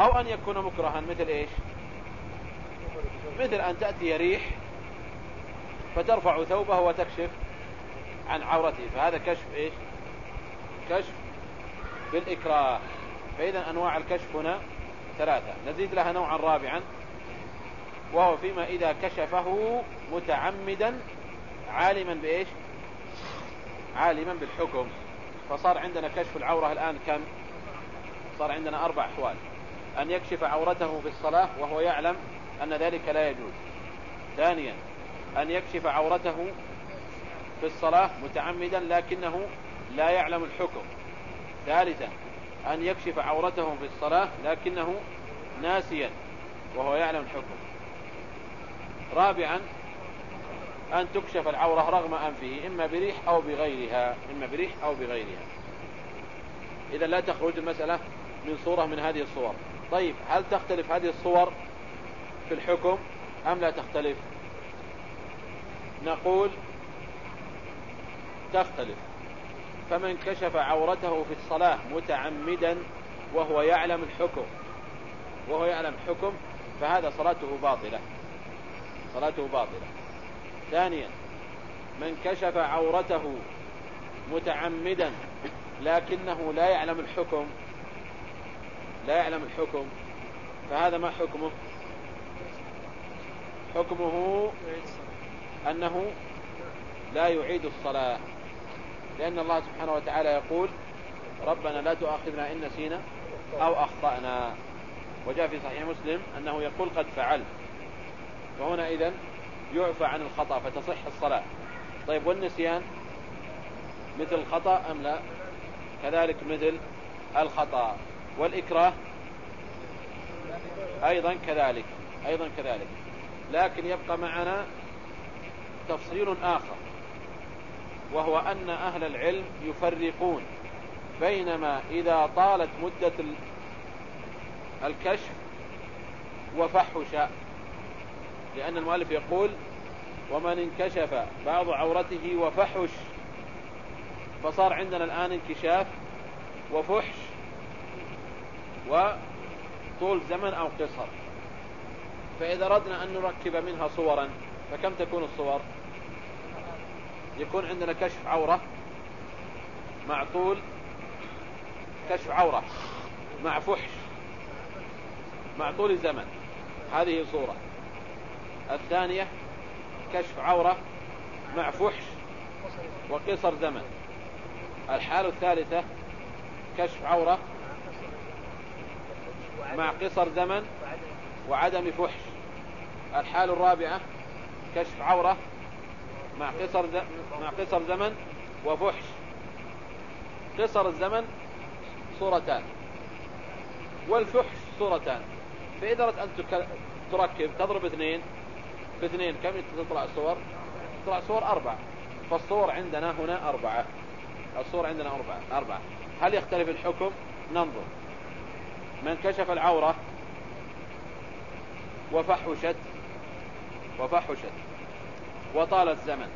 أو أن يكون مكرها مثل إيش؟ مثل أن تأتي ريح فترفع ثوبه وتكشف عن عورته فهذا كشف إيش؟ كشف بالإكراه. فإذا أنواع الكشف هنا ثلاثة نزيد لها نوعا رابعا وهو فيما إذا كشفه متعمدا عالما بإيش؟ عالما بالحكم. فصار عندنا كشف العورة الآن كم؟ صار عندنا أربع أحوال. أن يكشف عورته في الصلاة وهو يعلم أن ذلك لا يجوز. ثانيا أن يكشف عورته في الصلاة متعمدا لكنه لا يعلم الحكم. ثالثا أن يكشف عورته في الصلاة لكنه ناسيا وهو يعلم الحكم. رابعا أن تكشف العورة رغم أنفه إما بريح أو بغيرها إما بريح أو بغيرها. إذا لا تخرج المسألة من صورة من هذه الصور. طيب هل تختلف هذه الصور في الحكم أم لا تختلف؟ نقول تختلف. فمن كشف عورته في الصلاة متعمدا وهو يعلم الحكم وهو يعلم الحكم فهذا صلاته باطلة. صلاته باطلة. ثانيا من كشف عورته متعمدا لكنه لا يعلم الحكم لا يعلم الحكم فهذا ما حكمه؟ حكمه أنه لا يعيد الصلاة لأن الله سبحانه وتعالى يقول ربنا لا تؤاخذنا إن نسينا أو أخطأنا. وجاء في صحيح مسلم أنه يقول قد فعلت. فهنا إذن يعفى عن الخطأ فتصح الصلاة. طيب والنسيان مثل الخطأ أم لا؟ كذلك مثل الخطأ. والإكراه أيضا كذلك أيضا كذلك. لكن يبقى معنا تفصيل آخر وهو أن أهل العلم يفرقون بينما إذا طالت مدة الكشف وفحش لأن المؤلف يقول ومن انكشف بعض عورته وفحش فصار عندنا الآن انكشاف وفحش وطول زمن أو قصر. فإذا أردنا أن نركب منها صورا فكم تكون الصور؟ يكون عندنا كشف عورة مع طول كشف عورة مع فحش مع طول الزمن. هذه صورة. الثانية كشف عورة مع فحش وقصر زمن. الحالة الثالثة كشف عورة مع قصر زمن وعدم فحش. الحالة الرابعة كشف عورة مع قصر مع قصر زمن وفحش. قصر الزمن صورتان. والفحش صورتان. فإذا أردت أن تركب تضرب اثنين. باثنين كم؟ تطلع الصور. تطلع صور أربعة. فالصور عندنا هنا أربعة. الصور عندنا أربعة. أربعة. هل يختلف الحكم؟ ننظر. من كشف العورة وفحشت وفحشت وطال الزمن.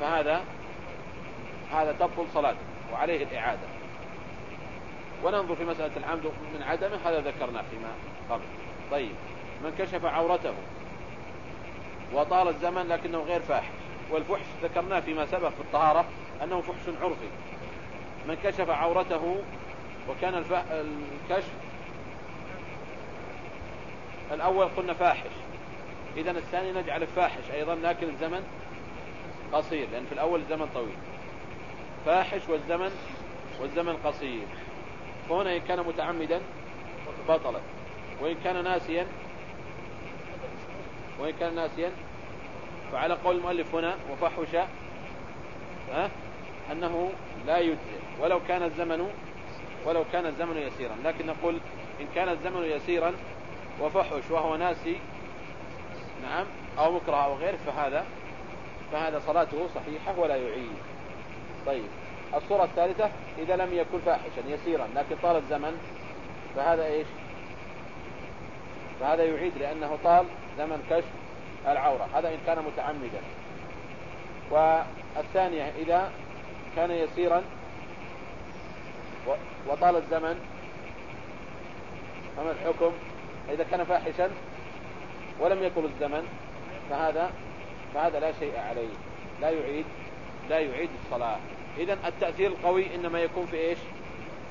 فهذا هذا تبطل صلاته وعليه الإعادة. وننظر في مسألة العمد من عدمه هذا ذكرناه فيما قبل. طيب من كشف عورته وطال الزمن لكنه غير فاحش. والفحش ذكرناه فيما سبق في الطهارة أنه فحش عرفي. من كشف عورته وكان الكشف الأول قلنا فاحش. إذا الثاني نجعل فاحش أيضا لكن الزمن قصير لأن في الأول الزمن طويل. فاحش والزمن والزمن قصير. فهنا إن كان متعمدا بطلت وإن كان ناسيا وإن كان ناسيا فعلى قول المؤلف هنا وفحش ها أنه لا يجزئ. ولو كان الزمن ولو كان الزمن يسيرا. لكن نقول إن كان الزمن يسيرا وفحش وهو ناسي نعم أو مكره أو غيره فهذا فهذا صلاته صحيحة ولا يعيد طيب الصورة الثالثة إذا لم يكن فاحشا يسيرا لكن طال الزمن فهذا إيش؟ فهذا يعيد لأنه طال زمن كشف العورة. هذا إن كان متعمدا. والثانية إذا كان يسيرا وطال الزمن فما الحكم؟ إذا كان فاحشا ولم يطل الزمن فهذا فهذا لا شيء عليه. لا يعيد لا يعيد الصلاة. إذا التأثير القوي إنما يكون في إيش؟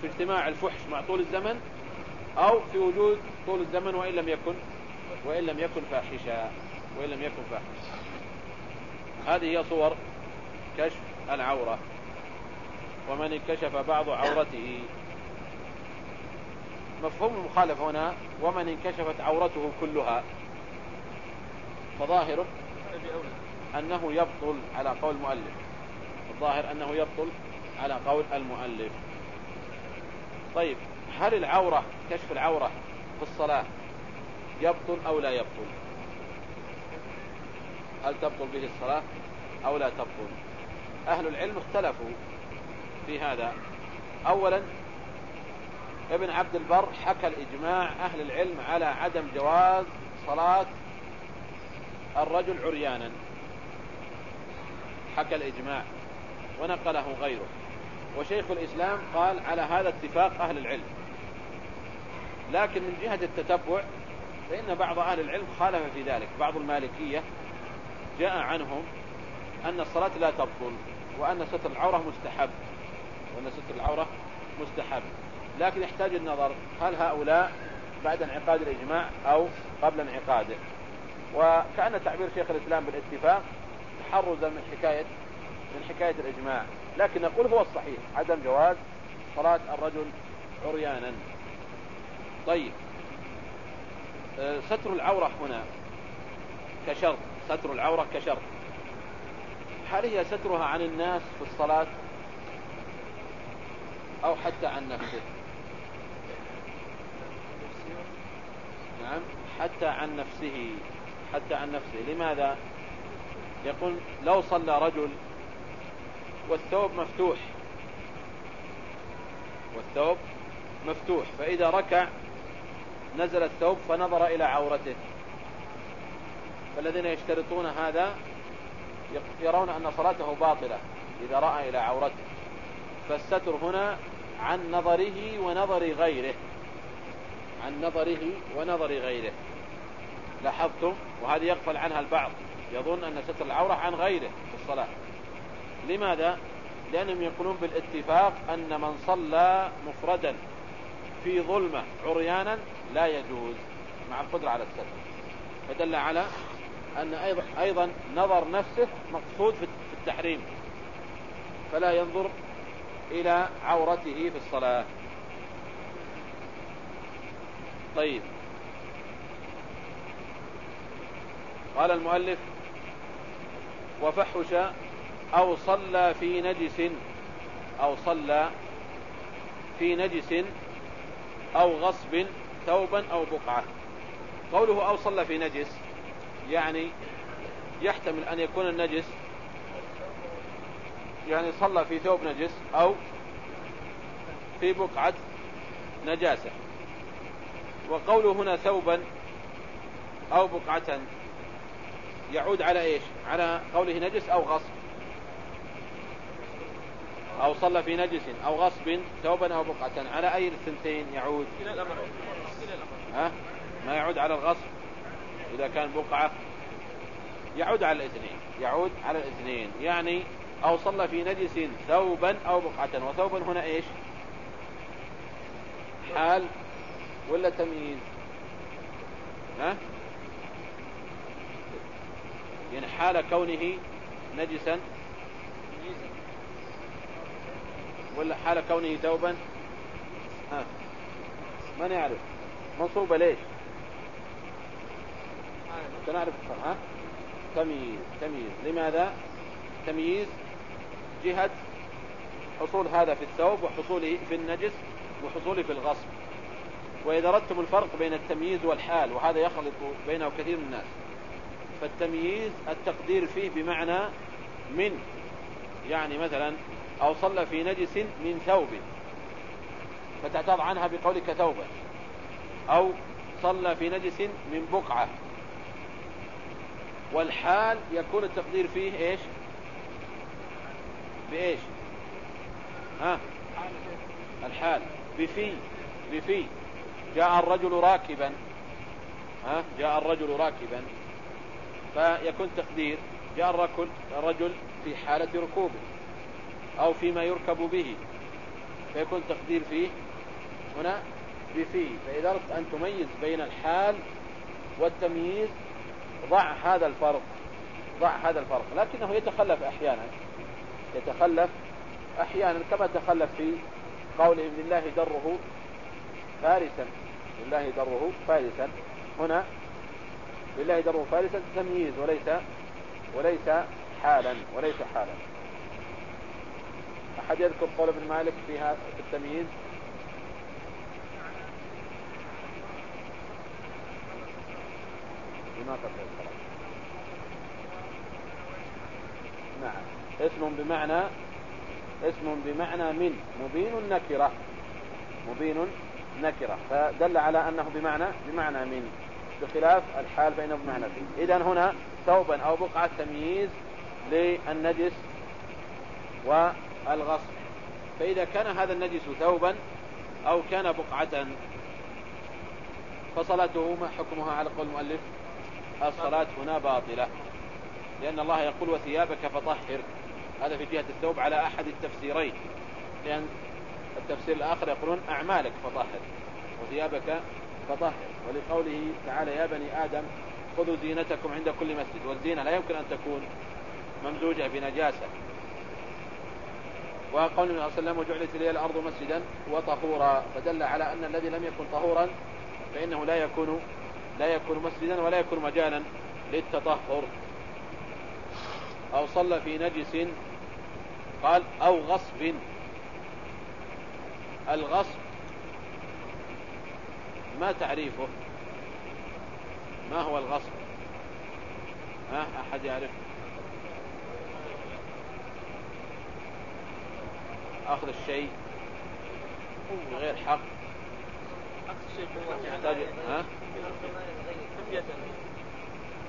في اجتماع الفحش مع طول الزمن أو في وجود طول الزمن وإن لم يكن وإن لم يكن فاحشا وإن لم يكن فاحشا. هذه هي صور كشف العورة. ومن انكشف بعض عورته. مفهوم المخالف هنا ومن انكشفت عورته كلها. فظاهره أنه يبطل على قول المؤلف. الظاهر أنه يبطل على قول المؤلف. طيب هل العورة كشف العورة في الصلاة يبطل أو لا يبطل؟ هل تبطل به الصلاة أو لا تبطل؟ أهل العلم اختلفوا. في هذا. أولا ابن عبد البر حكى الإجماع أهل العلم على عدم جواز صلاة الرجل عريانا. حكى الإجماع ونقله غيره. وشيخ الإسلام قال على هذا اتفاق أهل العلم. لكن من جهة التتبع فإن بعض أهل العلم خالف في ذلك. بعض المالكية جاء عنهم أن الصلاة لا تبطل وأن ستر العورة مستحب. وأن ستر العورة مستحب. لكن يحتاج النظر هل هؤلاء بعد انعقاد الإجماع أو قبل انعقاده وكأن تعبير شيخ الإسلام بالاتفاق تحرزا من حكاية من حكاية الإجماع. لكن نقول هو الصحيح. عدم جواز صلاة الرجل عريانا. طيب. آه، ستر العورة هنا كشرط. ستر العورة كشرط. هل هي سترها عن الناس في الصلاة؟ أو حتى عن نفسه. نعم حتى عن نفسه. حتى عن نفسه. لماذا؟ يقول لو صلى رجل والثوب مفتوح. والثوب مفتوح. فإذا ركع نزل الثوب فنظر إلى عورته. فالذين يشترطون هذا يرون أن صلاته باطلة إذا رأى إلى عورته. فالستر هنا عن نظره ونظر غيره. عن نظره ونظر غيره. لاحظتم؟ وهذه يغفل عنها البعض. يظن أن ستر العورة عن غيره في الصلاة. لماذا؟ لأنهم يقولون بالاتفاق أن من صلى مفردا في ظلمة عريانا لا يجوز مع القدرة على الستر. فدل على أن أيضا, نظر نفسه مقصود في التحريم. فلا ينظر إلى عورته في الصلاة. طيب. قال المؤلف وفحش أو صلى في نجس أو صلى في نجس أو غصب ثوبا أو بقعة. قوله أو صلى في نجس يعني يحتمل أن يكون النجس يعني صلى في ثوب نجس أو في بقعة نجاسة. وقوله هنا ثوبا أو بقعة يعود على إيش؟ على قوله نجس أو غصب. أو صلى في نجس أو غصب ثوبا أو بقعة. على أي الثنتين يعود؟ إلى الأمر. ها؟ ما يعود على الغصب؟ إذا كان بقعة يعود على الاثنين. يعود على الاثنين. يعني أو صلى في نجس ثوبا أو بقعة. وثوبا هنا إيش؟ حال ولا تمييز؟ ها؟ يعني حال كونه نجسا. ولا حال كونه ثوبا. ها؟ ما نعرف منصوبة ليش؟ سنعرف ها؟ تمييز. تمييز. لماذا؟ تمييز جهة حصول هذا في الثوب وحصوله في النجس وحصوله في الغصب. وإذا أردتم الفرق بين التمييز والحال وهذا يخلط بينه كثير من الناس. فالتمييز التقدير فيه بمعنى من يعني مثلا أو صلى في نجس من ثوب فتعتض عنها بقولك ثوبا. أو صلى في نجس من بقعة. والحال يكون التقدير فيه إيش؟ بإيش؟ ها؟ الحال. بفي. بفي. جاء الرجل راكبا. ها؟ جاء الرجل راكبا. فيكون تقدير. جاء الرجل الرجل في حالة ركوبه أو فيما يركب به. فيكون تقدير فيه هنا بفيه فإذا أردت أن تميز بين الحال والتمييز ضع هذا الفرق. ضع هذا الفرق. لكنه يتخلف أحيانا. يتخلف أحيانا كما تخلف في قوله لله دره فارسا. لله دره فارسا. هنا لله دره فارسا تمييز وليس وليس حالا وليس حالا. أحد يذكر قول ابن مالك في التمييز؟ بما قد نعم. اسم بمعنى اسم بمعنى من مبين نكرة. مبين نكرة. فدل على أنه بمعنى بمعنى من. بخلاف الحال بينه بمعنى فيه إذا هنا ثوبا أو بقعة تمييز للنجس والغصب. فإذا كان هذا النجس ثوبا أو كان بقعة فصلاته ما حكمها على قول المؤلف؟ الصلاة هنا باطلة. لأن الله يقول وثيابك فطهر. هذا في جهة الثوب على أحد التفسيرين لأن التفسير الآخر يقولون أعمالك فطهر وثيابك فطهر ولقوله تعالى يا بني آدم خذوا زينتكم عند كل مسجد والزينة لا يمكن أن تكون ممزوجة بنجاسة. وقول النبي صلى الله عليه وسلم وجعلت لي الأرض مسجدا وطهورا فدل على أن الذي لم يكن طهورا فإنه لا يكون لا يكون مسجدا ولا يكون مجالا للتطهر. أو صلى في نجس قال أو غصب. الغصب ما تعريفه؟ ما هو الغصب؟ ها أحد يعرف؟ أخذ الشيء بغير حق. يحتاج ها؟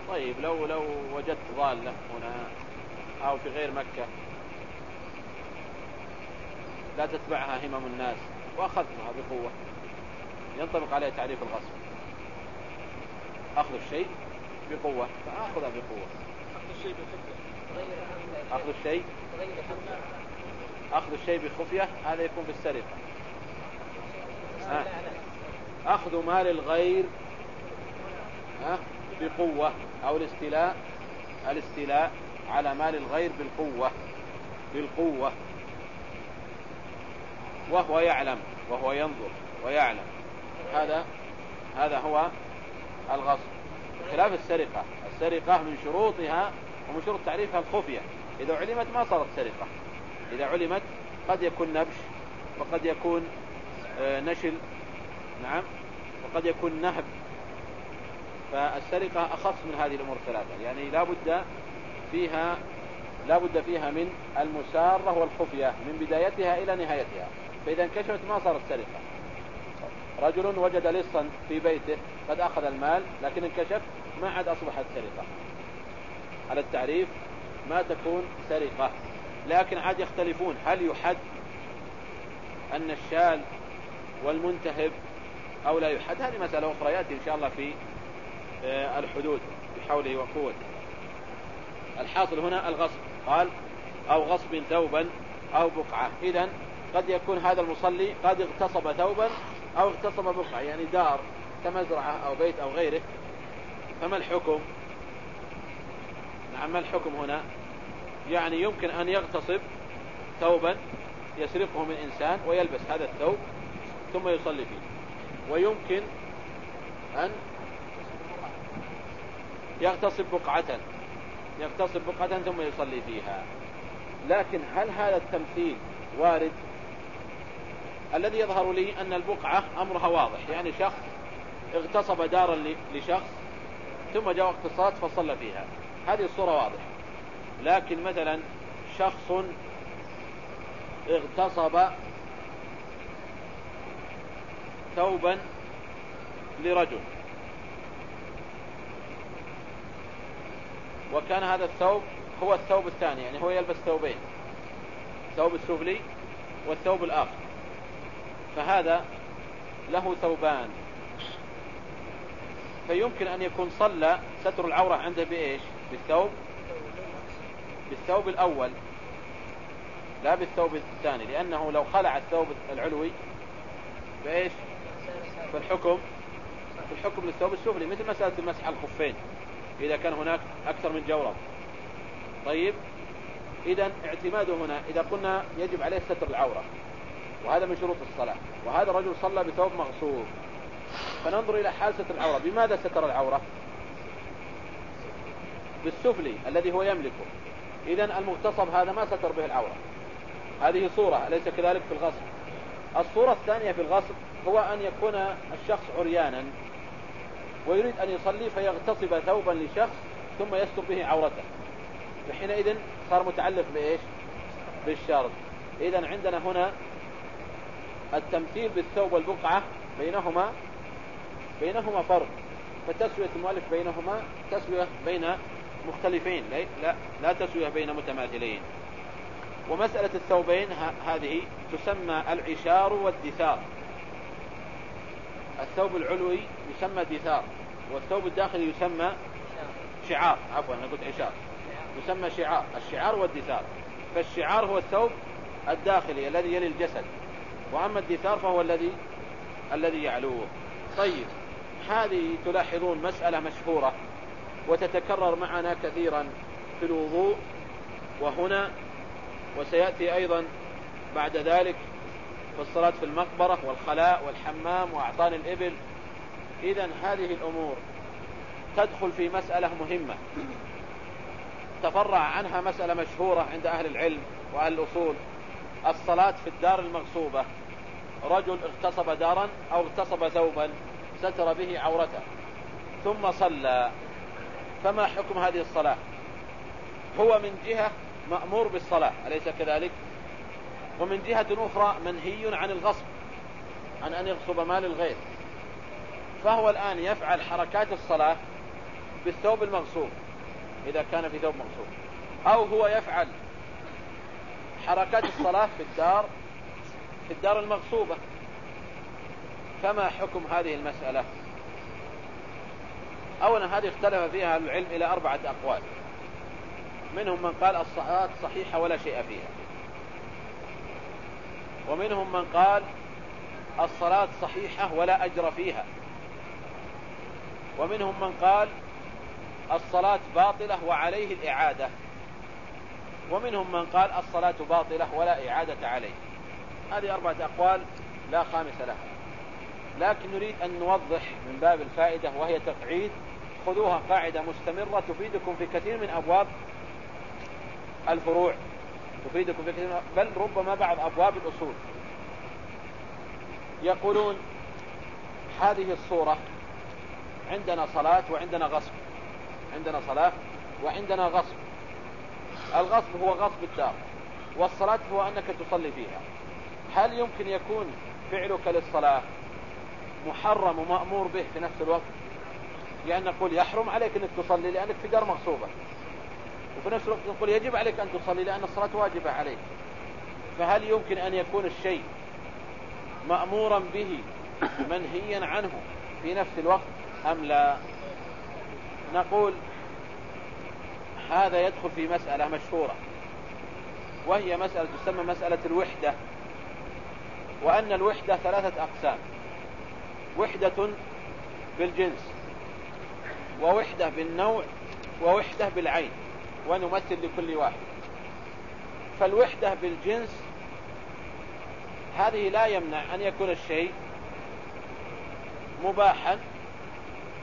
طيب لو لو وجدت ضالة هنا أو في غير مكة لا تتبعها همم الناس وأخذتها بقوة. ينطبق عليه تعريف الغصب. أخذ الشيء بقوة فأخذها بقوة. أخذ الشيء بخفية أخذ الشيء أخذ الشيء بخفية هذا يكون في السرقة أخذ مال الغير بقوة أو الاستيلاء الاستيلاء على مال الغير بالقوة بالقوة. وهو يعلم وهو ينظر ويعلم. هذا هذا هو الغصب. خلاف السرقة. السرقة من شروطها ومن شروط تعريفها الخفية. إذا علمت ما صارت سرقة. إذا علمت قد يكون نبش وقد يكون آه، نشل. نعم. وقد يكون نهب. فالسرقة أخص من هذه الأمور الثلاثة يعني لا بد فيها لا بد فيها من المسارة والخفية من بدايتها إلى نهايتها. فإذا انكشفت ما صارت سرقة. رجل وجد لصا في بيته قد أخذ المال لكن انكشف ما عاد أصبحت سرقة. على التعريف ما تكون سرقة. لكن عاد يختلفون هل يحد أن الشال والمنتهب أو لا يحد؟ هذه مسألة أخرى يأتي إن شاء الله في آه، الحدود بحوله وقوته. الحاصل هنا الغصب. قال أو غصب ثوبا أو بقعة. إذا قد يكون هذا المصلي قد اغتصب ثوبا أو اغتصب بقعة يعني دار كمزرعة أو بيت أو غيره. فما الحكم؟ نعم ما الحكم هنا؟ يعني يمكن أن يغتصب ثوبا يسرقه من إنسان ويلبس هذا الثوب ثم يصلي فيه. ويمكن أن يغتصب بقعة يغتصب بقعة ثم يصلي فيها. لكن هل هذا التمثيل وارد؟ الذي يظهر لي أن البقعة أمرها واضح يعني شخص اغتصب دارا لشخص ثم جاء وقت الصلاة فصلى فيها. هذه الصورة واضحة. لكن مثلا شخص اغتصب ثوبا لرجل وكان هذا الثوب هو الثوب الثاني يعني هو يلبس ثوبين الثوب السفلي والثوب الآخر. فهذا له ثوبان. فيمكن أن يكون صلى ستر العورة عنده بإيش؟ بالثوب. بالثوب الأول لا بالثوب الثاني لأنه لو خلع الثوب العلوي بإيش؟ في الحكم للثوب السفلي مثل مسألة على الخفين إذا كان هناك أكثر من جورب طيب إذا اعتماده هنا إذا قلنا يجب عليه ستر العورة. وهذا من شروط الصلاة. وهذا الرجل صلى بثوب مغصوب. فننظر إلى حال ستر العورة. بماذا ستر العورة؟ بالسفلي الذي هو يملكه. إذا المغتصب هذا ما ستر به العورة. هذه صورة أليس كذلك في الغصب؟ الصورة الثانية في الغصب هو أن يكون الشخص عريانا ويريد أن يصلي فيغتصب ثوبا لشخص ثم يستر به عورته. فحينئذ صار متعلق بإيش؟ بالشرط إذا عندنا هنا التمثيل بالثوب والبقعة بينهما بينهما فرق. فتسوية المؤلف بينهما تسوية بين مختلفين لا, لا تسوية بين متماثلين. ومسألة الثوبين هذه تسمى العشار والدثار. الثوب العلوي يسمى دثار والثوب الداخلي يسمى شعار. عفوا أنا قلت عشار. يسمى شعار الشعار والدثار. فالشعار هو الثوب الداخلي الذي يلي الجسد. وأما الدثار فهو الذي الذي يعلوه. طيب هذه تلاحظون مسألة مشهورة وتتكرر معنا كثيرا في الوضوء وهنا وسيأتي أيضا بعد ذلك في الصلاة في المقبرة والخلاء والحمام وأعطان الإبل. إذا هذه الأمور تدخل في مسألة مهمة. تفرع عنها مسألة مشهورة عند أهل العلم وأهل الأصول. الصلاة في الدار المغصوبة. رجل اغتصب دارا أو اغتصب ثوبا ستر به عورته ثم صلى. فما حكم هذه الصلاة؟ هو من جهة مأمور بالصلاة أليس كذلك؟ ومن جهة أخرى منهي عن الغصب عن أن يغصب مال الغير. فهو الآن يفعل حركات الصلاة بالثوب المغصوب إذا كان في ثوب مغصوب أو هو يفعل حركات الصلاة في الدار في الدار المغصوبة. فما حكم هذه المسألة؟ أولا هذه اختلف فيها العلم إلى أربعة أقوال. منهم من قال الصلاة صحيحة ولا شيء فيها. ومنهم من قال الصلاة صحيحة ولا أجر فيها. ومنهم من قال الصلاة باطلة وعليه الإعادة. ومنهم من قال الصلاة باطلة ولا إعادة عليه. هذه أربعة أقوال لا خامس لها. لكن نريد أن نوضح من باب الفائدة وهي تقعيد. خذوها قاعدة مستمرة تفيدكم في كثير من أبواب الفروع. تفيدكم في كثير بل ربما بعض أبواب الأصول. يقولون هذه الصورة عندنا صلاة وعندنا غصب. عندنا صلاة وعندنا غصب. الغصب هو غصب الدار والصلاة هو أنك تصلي فيها. هل يمكن يكون فعلك للصلاة محرم ومأمور به في نفس الوقت؟ يعني نقول يحرم عليك أنك تصلي لأنك في دار مغصوبة وفي نفس الوقت نقول يجب عليك أن تصلي لأن الصلاة واجبة عليك. فهل يمكن أن يكون الشيء مأمورا به منهيا عنه في نفس الوقت أم لا؟ نقول هذا يدخل في مسألة مشهورة وهي مسألة تسمى مسألة الوحدة وأن الوحدة ثلاثة أقسام وحدة بالجنس ووحدة بالنوع ووحدة بالعين ونمثل لكل واحد. فالوحدة بالجنس هذه لا يمنع أن يكون الشيء مباحا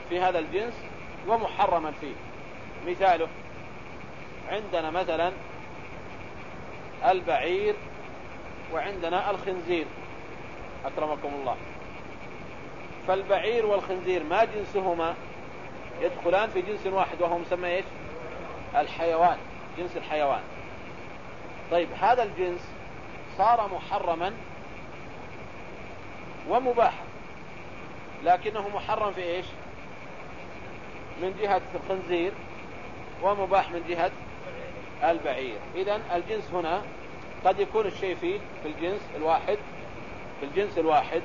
في هذا الجنس ومحرما فيه. مثاله عندنا مثلا البعير وعندنا الخنزير أكرمكم الله. فالبعير والخنزير ما جنسهما يدخلان في جنس واحد وهو مسمى إيش؟ الحيوان جنس الحيوان. طيب هذا الجنس صار محرما ومباحا لكنه محرم في إيش؟ من جهة الخنزير ومباح من جهة البعير. اذا الجنس هنا قد يكون الشيء فيه في الجنس الواحد في الجنس الواحد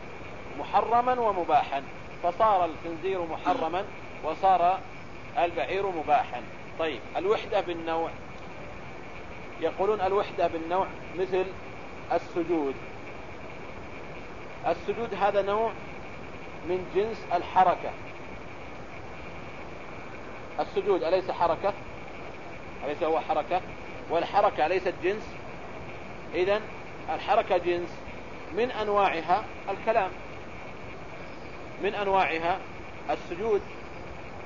محرما ومباحا. فصار الخنزير محرما وصار البعير مباحا. طيب الوحدة بالنوع. يقولون الوحدة بالنوع مثل السجود. السجود هذا نوع من جنس الحركة. السجود أليس حركة؟ أليس هو حركة والحركة ليست جنس. إذا الحركة جنس من أنواعها الكلام من أنواعها السجود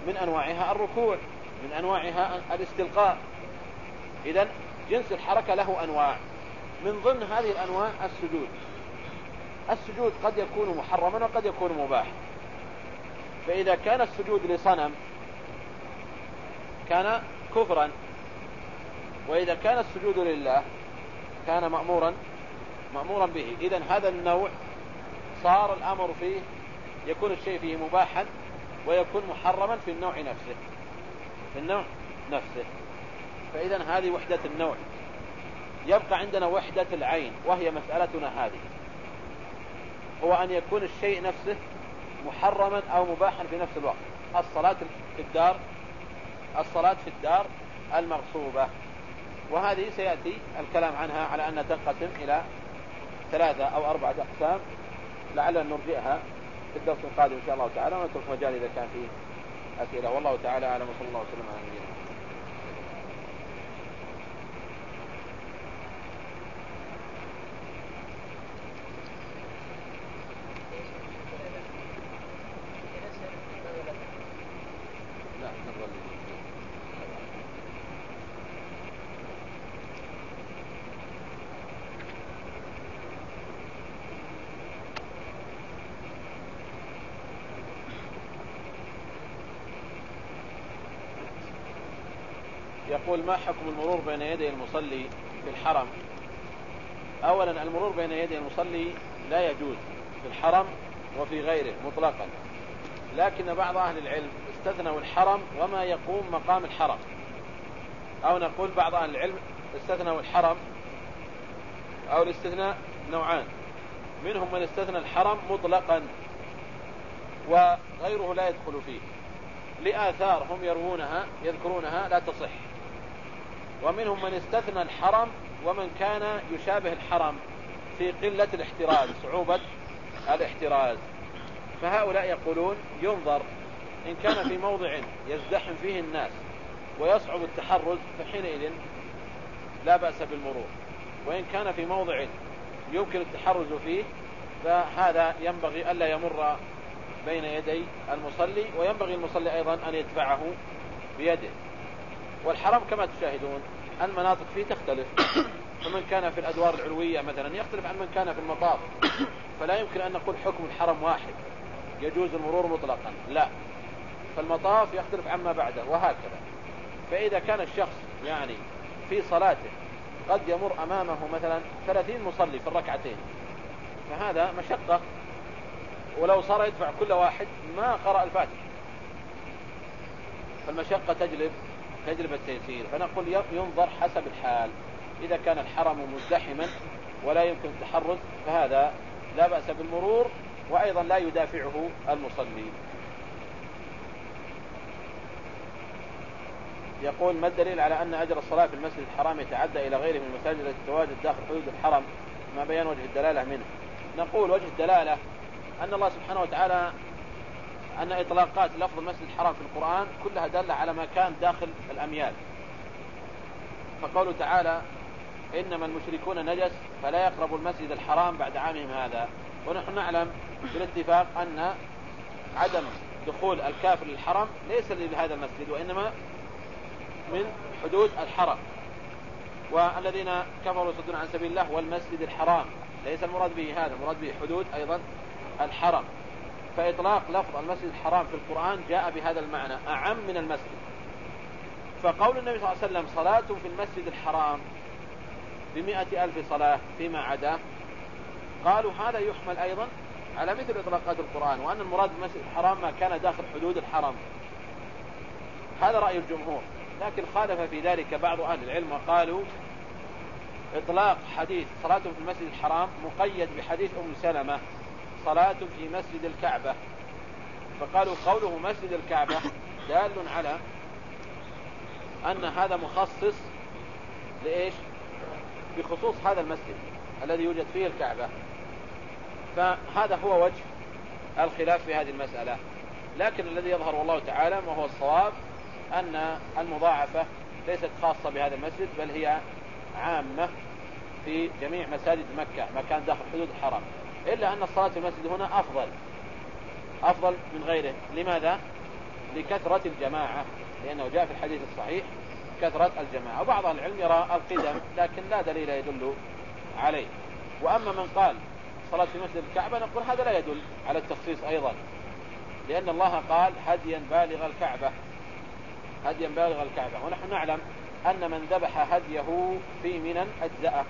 من أنواعها الركوع من أنواعها الاستلقاء. إذا جنس الحركة له أنواع. من ضمن هذه الأنواع السجود. السجود قد يكون محرما وقد يكون مباحا. فإذا كان السجود لصنم كان كفرا. وإذا كان السجود لله كان مأمورا مأمورا به. إذا هذا النوع صار الأمر فيه يكون الشيء فيه مباحا ويكون محرما في النوع نفسه. في النوع نفسه. فإذا هذه وحدة النوع. يبقى عندنا وحدة العين وهي مسألتنا هذه. هو أن يكون الشيء نفسه محرما أو مباحا في نفس الوقت. الصلاة في الدار الصلاة في الدار المغصوبة وهذه سيأتي الكلام عنها على أن تنقسم إلى ثلاثة أو أربعة أقسام لعلنا نرجئها في الدرس القادم إن شاء الله تعالى ونترك مجال إذا كان فيه أسئلة. والله تعالى أعلم وصلى الله وسلم على نبينا يقول ما حكم المرور بين يدي المصلي في الحرم؟ اولا المرور بين يدي المصلي لا يجوز في الحرم وفي غيره مطلقا. لكن بعض أهل العلم استثنوا الحرم وما يقوم مقام الحرم. أو نقول بعض أهل العلم استثنوا الحرم أو الاستثناء نوعان. منهم من استثنى الحرم مطلقا وغيره لا يدخل فيه. لآثار هم يروونها يذكرونها لا تصح. ومنهم من استثنى الحرم ومن كان يشابه الحرم في قلة الاحتراز صعوبة الاحتراز. فهؤلاء يقولون ينظر إن كان في موضع يزدحم فيه الناس ويصعب التحرز فحينئذ لا بأس بالمرور. وإن كان في موضع يمكن التحرز فيه فهذا ينبغي ألا يمر بين يدي المصلي وينبغي المصلي أيضا أن يدفعه بيده. والحرم كما تشاهدون المناطق فيه تختلف. فمن كان في الأدوار العلوية مثلا يختلف عن من كان في المطاف. فلا يمكن أن نقول حكم الحرم واحد. يجوز المرور مطلقا. لا. فالمطاف يختلف عما بعده وهكذا. فإذا كان الشخص يعني في صلاته قد يمر أمامه مثلا 30 مصلي في الركعتين. فهذا مشقة. ولو صار يدفع كل واحد ما قرأ الفاتحة. فالمشقة تجلب. تجربة التيسير فنقول ينظر حسب الحال. إذا كان الحرم مزدحما ولا يمكن التحرز فهذا لا بأس بالمرور وأيضا لا يدافعه المصلي يقول ما الدليل على أن أجر الصلاة في المسجد الحرام يتعدى إلى غيره من المساجد التي تواجد داخل حدود الحرم؟ ما بيان وجه الدلالة منه. نقول وجه الدلالة أن الله سبحانه وتعالى أن إطلاقات لفظ المسجد الحرام في القرآن كلها دالة على مكان داخل الأميال. فقوله تعالى إنما المشركون نجس فلا يقربوا المسجد الحرام بعد عامهم هذا. ونحن نعلم بالاتفاق أن عدم دخول الكافر للحرم ليس لهذا المسجد وإنما من حدود الحرم. والذين كفروا يصدون عن سبيل الله والمسجد الحرام ليس المراد به هذا المراد به حدود أيضا الحرم. فإطلاق لفظ المسجد الحرام في القرآن جاء بهذا المعنى أعم من المسجد. فقول النبي صلى الله عليه وسلم صلاة في المسجد الحرام بمئة ألف صلاة فيما عدا قالوا هذا يحمل أيضا على مثل إطلاقات القرآن وأن المراد بالمسجد الحرام ما كان داخل حدود الحرم. هذا رأي الجمهور. لكن خالف في ذلك بعض أهل العلم وقالوا إطلاق حديث صلاة في المسجد الحرام مقيد بحديث أم سلمة. صلاة في مسجد الكعبة. فقالوا قوله مسجد الكعبة دال على أن هذا مخصص لإيش؟ بخصوص هذا المسجد الذي يوجد فيه الكعبة. فهذا هو وجه الخلاف في هذه المسألة. لكن الذي يظهر والله تعالى ما هو الصواب أن المضاعفة ليست خاصة بهذا المسجد بل هي عامة في جميع مساجد مكة مكان داخل حدود الحرم إلا أن الصلاة في المسجد هنا أفضل. أفضل من غيره. لماذا؟ لكثرة الجماعة. لأنه جاء في الحديث الصحيح كثرة الجماعة. وبعض العلم يرى القدم لكن لا دليل يدل عليه. وأما من قال صلاة في مسجد الكعبة نقول هذا لا يدل على التخصيص أيضا. لأن الله قال هديا بالغ الكعبة. هديا بالغ الكعبة. ونحن نعلم أن من ذبح هديه في منى أجزأه.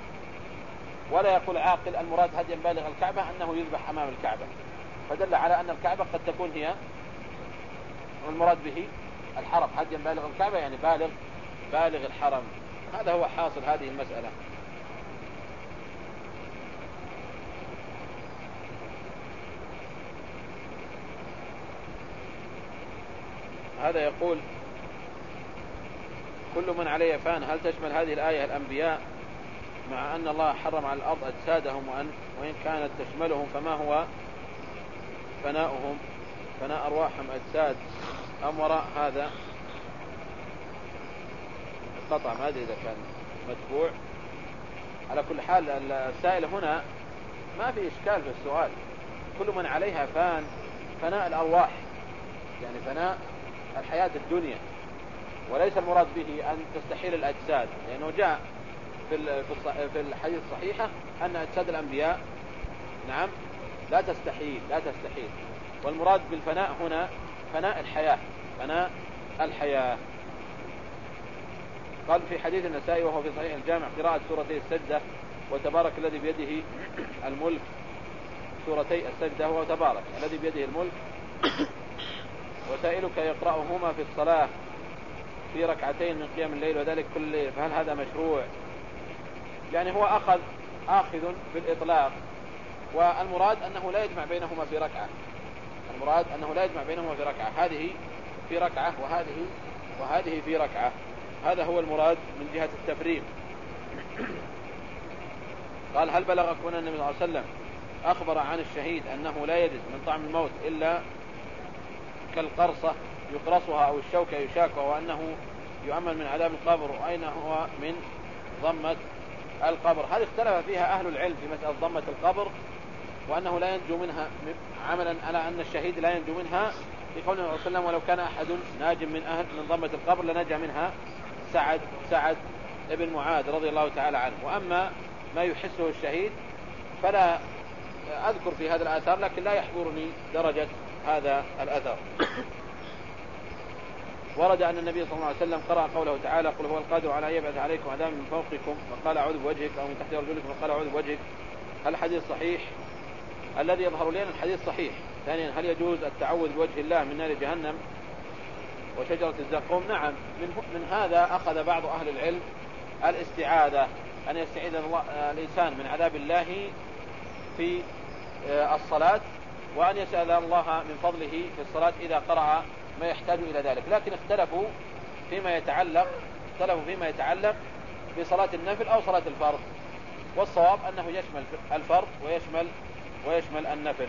ولا يقول عاقل المراد هديا بالغ الكعبة أنه يذبح أمام الكعبة. فدل على أن الكعبة قد تكون هي والمراد به الحرم هديا بالغ الكعبة يعني بالغ بالغ الحرم. هذا هو حاصل هذه المسألة. هذا يقول كل من عليه فان هل تشمل هذه الآية الأنبياء؟ مع أن الله حرم على الأرض أجسادهم وأن وإن كانت تشملهم فما هو؟ فناؤهم فناء أرواحهم أجساد. أم وراء هذا؟ قطع ما أدري إذا كان متبوع على كل حال السائل هنا ما في إشكال في السؤال. كل من عليها فان. فناء الأرواح. يعني فناء الحياة الدنيا. وليس المراد به أن تستحيل الأجساد. لأنه جاء في في الحديث الصحيحة أن أجساد الأنبياء نعم لا تستحيل لا تستحيل. والمراد بالفناء هنا فناء الحياة فناء الحياة. قال في حديث النسائي وهو في صحيح الجامع قراءة سورتي السجدة وتبارك الذي بيده الملك. سورتي السجدة وتبارك الذي بيده الملك. وسائلك يقرأهما في الصلاة في ركعتين من قيام الليل وذلك كل فهل هذا مشروع؟ يعني هو أخذ آخذ بالإطلاق والمراد أنه لا يجمع بينهما في ركعة. المراد أنه لا يجمع بينهما في ركعة. هذه في ركعة وهذه وهذه في ركعة. هذا هو المراد من جهة التفريم قال هل بلغكم أن النبي صلى الله عليه وسلم أخبر عن الشهيد أنه لا يجد من طعم الموت إلا كالقرصة يقرصها أو الشوكة يشاكها وأنه يؤمن من عذاب القبر وأين هو من ضمة القبر. هذه اختلف فيها أهل العلم في مسألة ضمة القبر وأنه لا ينجو منها عملا على أن الشهيد لا ينجو منها. في قوله صلى الله عليه وسلم ولو كان أحد ناج من أهل من ضمة القبر لنجا منها. سعد سعد ابن معاذ رضي الله تعالى عنه. وأما ما يحسه الشهيد فلا أذكر في هذا الآثار لكن لا يحضرني درجة هذا الأثر ورد أن النبي صلى الله عليه وسلم قرأ قوله تعالى قل هو القادر على أن يبعث عليكم عذابا من فوقكم فقال أعوذ بوجهك أو من تحت أرجلكم فقال أعوذ بوجهك. هل الحديث صحيح. الذي يظهر لنا الحديث صحيح. ثانيا هل يجوز التعوذ بوجه الله من نار جهنم وشجرة الزقوم؟ نعم. من, من هذا أخذ بعض أهل العلم الاستعاذة أن يستعيذ الإنسان من عذاب الله في آه، الصلاة وأن يسأل الله من فضله في الصلاة إذا قرأ ما يحتاج إلى ذلك. لكن اختلفوا فيما يتعلق اختلفوا فيما يتعلق بصلاة النفل أو صلاة الفرض. والصواب أنه يشمل الفرض ويشمل ويشمل النفل.